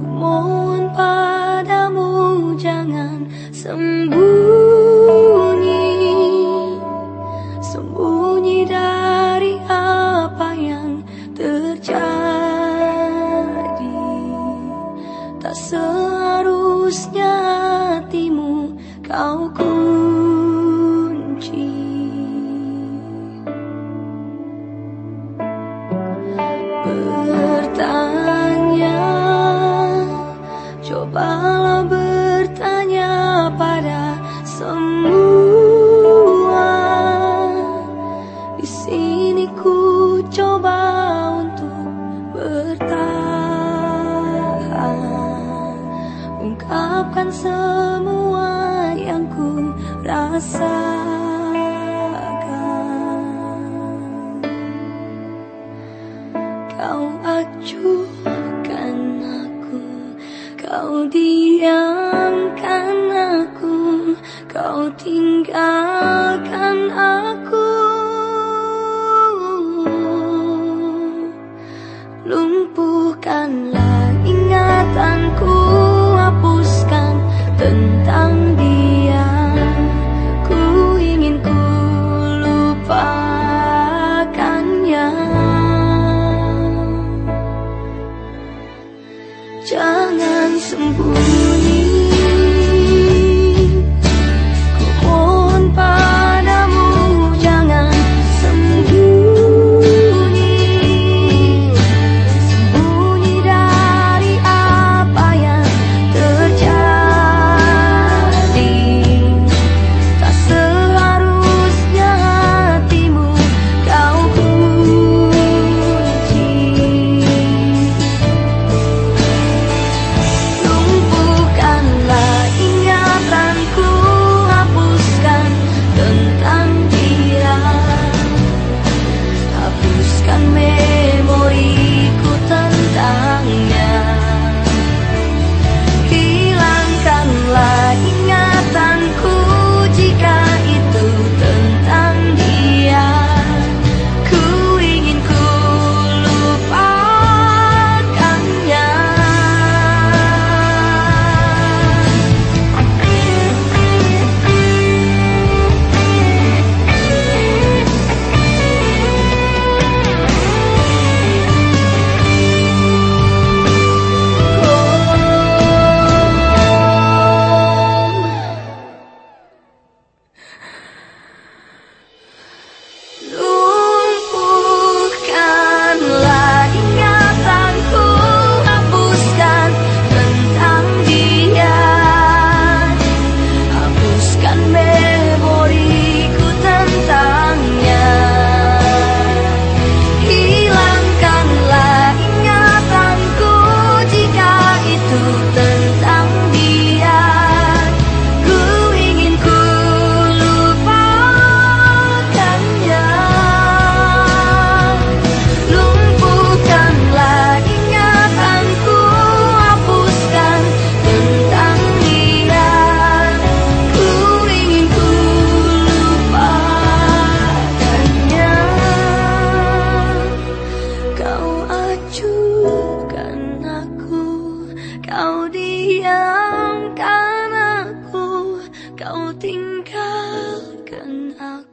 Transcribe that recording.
Kumohon padamu jangan sembuh kau kunci. Bertanya Cobalah bertanya pada semua. Di sini ku coba untuk bertahan. Ungkapkan semua rasakan Kau acuhkan aku Kau diamkan aku Kau tinggalkan 够定格，更好。